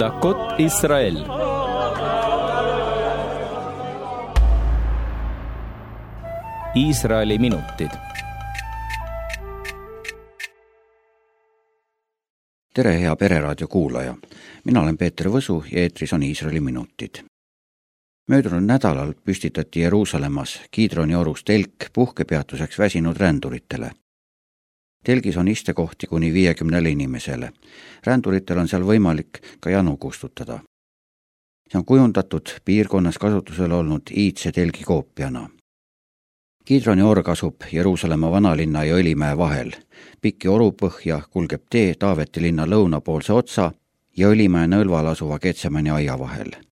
דקות ישראל. Iisraeli minutid. tere, hea Pereraadio kuulaja. mina olen Peeter Võsu ja eetris on Iisraeli minutid. möödunud nädalal püstitati Jeruusalemmas Kiidroni orus telk puhkepeatuseks väsinud ränduritele telgis on istekohti kuni viiekümnele inimesele. ränduritel on seal võimalik ka janu kustutada. see on kujundatud piirkonnas kasutusel olnud iidse telgi koopiana. Kiidroni org asub Jeruusalemma vanalinna ja Õlimäe vahel. pikki orupõhja kulgeb tee Taaveti linna lõunapoolse otsa ja Õlimäe nõlval asuva Ketsemani aia vahel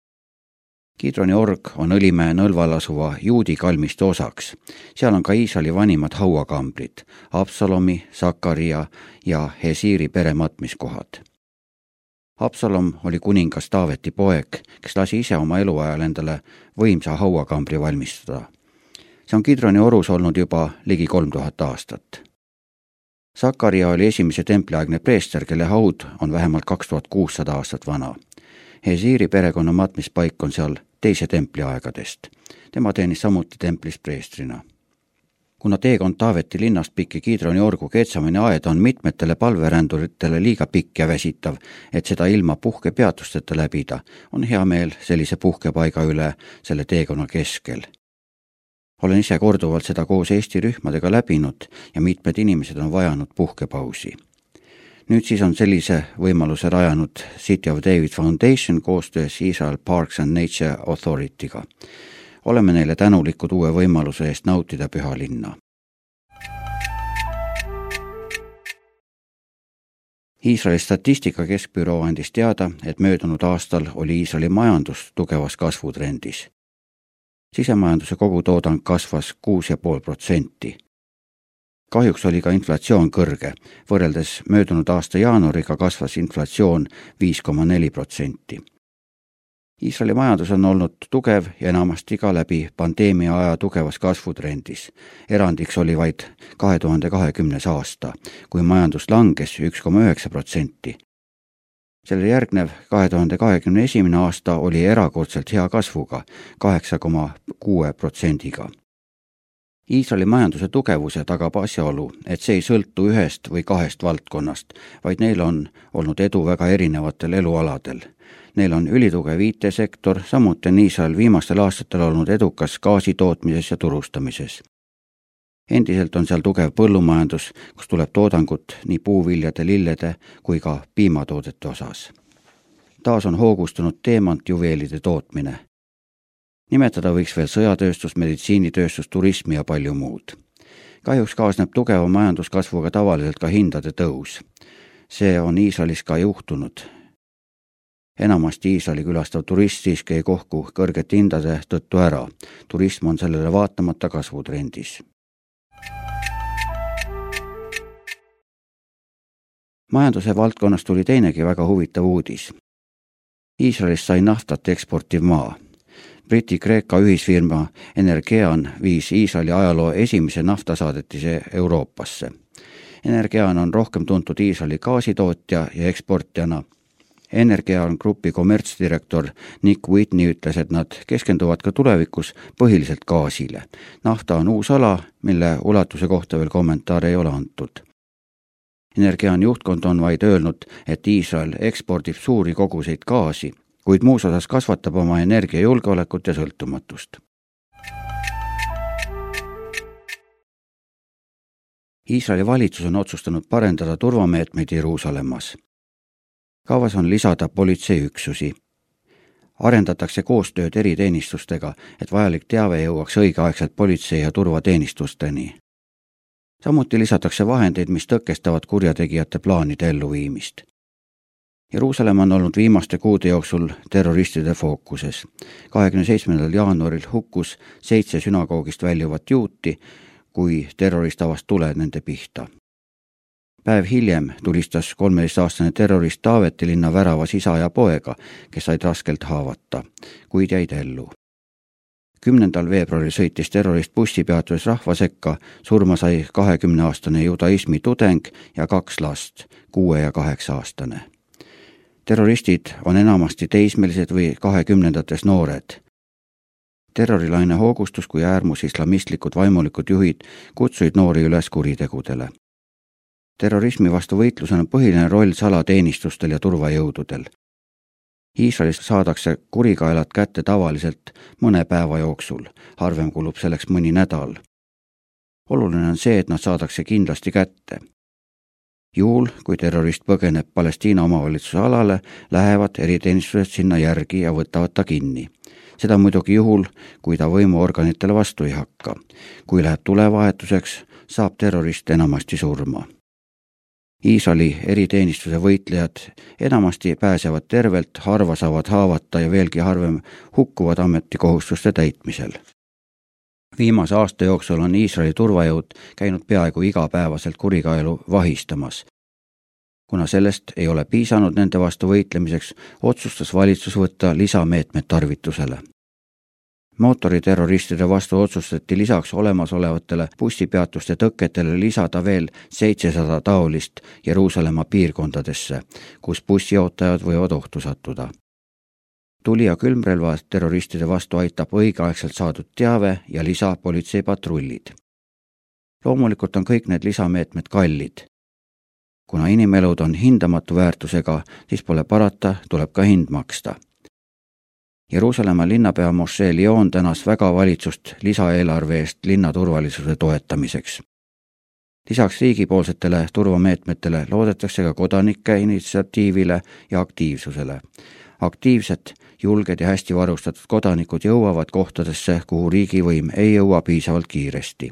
Kidroni org on Õlimäe nõlval asuva juudi kalmistu osaks. seal on ka Iisraeli vanimad hauakambrid, Absalomi, Sakaria ja Hesiiri pere matmiskohad. Absalom oli kuningas Taaveti poeg, kes lasi ise oma eluajal endale võimsa hauakambri valmistada. see on Kidroni orus olnud juba ligi kolm tuhat aastat. Sakaria oli esimese templiaegne preester, kelle haud on vähemalt kaks tuhat kuussada aastat vana. Hesiiri perekonna matmispaik on seal teise templi aegadest. tema teenis samuti templis preestrina. kuna teekond Taaveti linnast pikki Kiidroni orgu Keetsamani aeda on mitmetele palveränduritele liiga pikk ja väsitav, et seda ilma puhkepeatusteta läbida, on hea meel sellise puhkepaiga üle selle teekonna keskel olen ise korduvalt seda koos Eesti rühmadega läbinud ja mitmed inimesed on vajanud puhkepausi nüüd siis on sellise võimaluse rajanud City of David Foundation koostöös Israel Parks and Nature Authority'ga. oleme neile tänulikud uue võimaluse eest nautida püha linna. Iisraeli statistika keskbüroo andis teada, et möödunud aastal oli Iisraeli majandus tugevas kasvutrendis. sisemajanduse kogutoodang kasvas kuus ja pool protsenti kahjuks oli ka inflatsioon kõrge. võrreldes möödunud aasta jaanuariga kasvas inflatsioon viis koma neli protsenti. Iisraeli majandus on olnud tugev ja enamasti ka läbi pandeemia aja tugevas kasvutrendis. erandiks oli vaid kahe tuhande kahekümnes aasta, kui majandus langes üks koma üheksa protsenti. selle järgnev kahe tuhande kahekümne esimene aasta oli erakordselt hea kasvuga, kaheksa koma kuue protsendiga Iisraeli majanduse tugevuse tagab asjaolu, et see ei sõltu ühest või kahest valdkonnast, vaid neil on olnud edu väga erinevatel elualadel. Neil on ülitugev IT-sektor, samuti on Iisrael viimastel aastatel olnud edukas gaasitootmises ja turustamises. endiselt on seal tugev põllumajandus, kus tuleb toodangut nii puuviljade, lillede kui ka piimatoodete osas. taas on hoogustunud teemantjuveelide tootmine nimetada võiks veel sõjatööstust, meditsiinitööstust, turismi ja palju muud. kahjuks kaasneb tugeva majanduskasvuga tavaliselt ka hindade tõus. see on Iisraelis ka juhtunud. enamasti Iisraeli külastav turist siiski ei kohku kõrgete hindade tõttu ära. turism on sellele vaatamata kasvutrendis. majanduse valdkonnas tuli teinegi väga huvitav uudis. Iisraelist sai naftat eksportiv maa Briti-Kreeka ühisfirma Energean viis Iisraeli ajaloo esimese naftasaadetise Euroopasse. Energean on rohkem tuntud Iisraeli gaasitootja ja eksportijana. Energean Grupi kommertsdirektor Nick Whitney ütles, et nad keskenduvad ka tulevikus põhiliselt gaasile. nafta on uus ala, mille ulatuse kohta veel kommentaare ei ole antud Energian juhtkond on vaid öelnud, et Iisrael ekspordib suuri koguseid gaasi kuid muus osas kasvatab oma energiajulgeolekut ja sõltumatust. Iisraeli valitsus on otsustanud parendada turvameetmeid Jeruusalemmas. kavas on lisada politseiüksusi. arendatakse koostööd eriteenistustega, et vajalik teave jõuaks õigeaegselt politsei ja turvateenistusteni. samuti lisatakse vahendeid, mis tõkestavad kurjategijate plaanide elluviimist Jeruusalemm on olnud viimaste kuude jooksul terroristide fookuses. kahekümne seitsmendal jaanuaril hukkus seitse sünagoogist väljuvat juuti, kui terrorist avas tule nende pihta. päev hiljem tulistas kolmeteistaastane terrorist Taaveti linna väravas isa ja poega, kes said raskelt haavata, kuid jäid ellu. kümnendal veebruaril sõitis terrorist bussipeatuses rahva sekka, surma sai kahekümneaastane judaismi tudeng ja kaks last, kuue ja kaheksa aastane terroristid on enamasti teismelised või kahekümnendates noored. terrorilaine hoogustus, kui äärmusislamistlikud vaimulikud juhid kutsusid noori üles kuritegudele. terrorismi vastu võitlusel on põhiline roll salateenistustel ja turvajõududel. Iisraelis saadakse kurikaelad kätte tavaliselt mõne päeva jooksul, harvem kulub selleks mõni nädal. oluline on see, et nad saadakse kindlasti kätte juhul, kui terrorist põgeneb Palestiina omavalitsuse alale, lähevad eriteenistused sinna järgi ja võtavad ta kinni. seda muidugi juhul, kui ta võimuorganitele vastu ei hakka. kui läheb tulevahetuseks, saab terrorist enamasti surma. Iisraeli eriteenistuse võitlejad enamasti pääsevad tervelt, harva saavad haavata ja veelgi harvem hukkuvad ametikohustuste täitmisel viimase aasta jooksul on Iisraeli turvajõud käinud peaaegu igapäevaselt kurikaelu vahistamas. kuna sellest ei ole piisanud nende vastu võitlemiseks, otsustas valitsus võtta lisameetmed tarvitusele. mootoriterroristide vastu otsustati lisaks olemasolevatele bussipeatuste tõketele lisada veel seitsesada taolist Jeruusalemma piirkondadesse, kus bussiootajad võivad ohtu sattuda tuli- ja külmrelva terroristide vastu aitab õigeaegselt saadud teave ja lisapolitseipatrullid. loomulikult on kõik need lisameetmed kallid. kuna inimelud on hindamatu väärtusega, siis pole parata, tuleb ka hind maksta. Jeruusalemma linnapea Moshe Lyon tänas väga valitsust lisaeelarve eest linna turvalisuse toetamiseks lisaks riigipoolsetele turvameetmetele loodetakse ka kodanike initsiatiivile ja aktiivsusele. aktiivsed julged ja hästi varustatud kodanikud jõuavad kohtadesse, kuhu riigivõim ei jõua piisavalt kiiresti.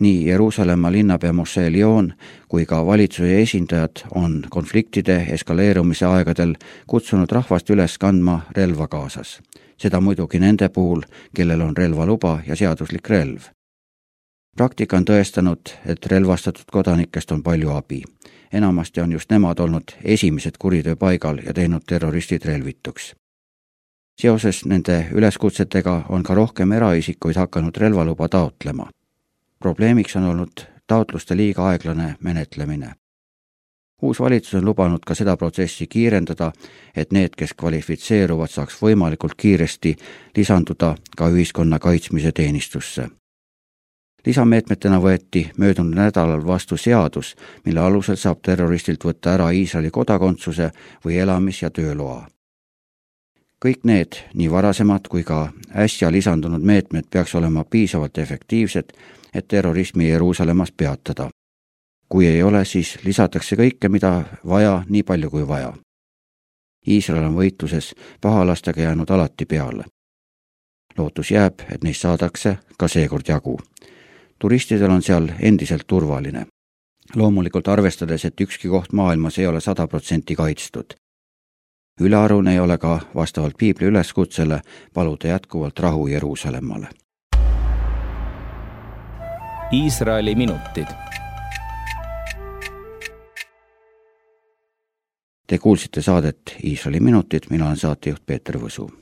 nii Jeruusalemma linnapea Moshe Lyon kui ka valitsuse esindajad on konfliktide eskaleerumise aegadel kutsunud rahvast üles kandma relva kaasas. seda muidugi nende puhul, kellel on relvaluba ja seaduslik relv praktika on tõestanud, et relvastatud kodanikest on palju abi. enamasti on just nemad olnud esimesed kuriteo paigal ja teinud terroristid relvituks seoses nende üleskutsetega on ka rohkem eraisikuid hakanud relvaluba taotlema. probleemiks on olnud taotluste liiga aeglane menetlemine. uus valitsus on lubanud ka seda protsessi kiirendada, et need, kes kvalifitseeruvad, saaks võimalikult kiiresti lisanduda ka ühiskonna kaitsmise teenistusse lisameetmetena võeti möödunud nädalal vastu seadus, mille alusel saab terroristilt võtta ära Iisraeli kodakondsuse või elamis- ja tööloa kõik need, nii varasemad kui ka äsja lisandunud meetmed peaks olema piisavalt efektiivsed, et terrorismi Jeruusalemmas peatada. kui ei ole, siis lisatakse kõike, mida vaja, nii palju kui vaja. Iisrael on võitluses pahalastega jäänud alati peale. lootus jääb, et neist saadakse ka seekord jagu. turistidel on seal endiselt turvaline loomulikult arvestades, et ükski koht maailmas ei ole sada protsenti kaitstud ülearune ei ole ka vastavalt piibli üleskutsele paluda jätkuvalt rahu Jeruusalemmale. Iisraeli minutid. Te kuulsite saadet Iisraeli minutid, mina olen saatejuht Peeter Võsu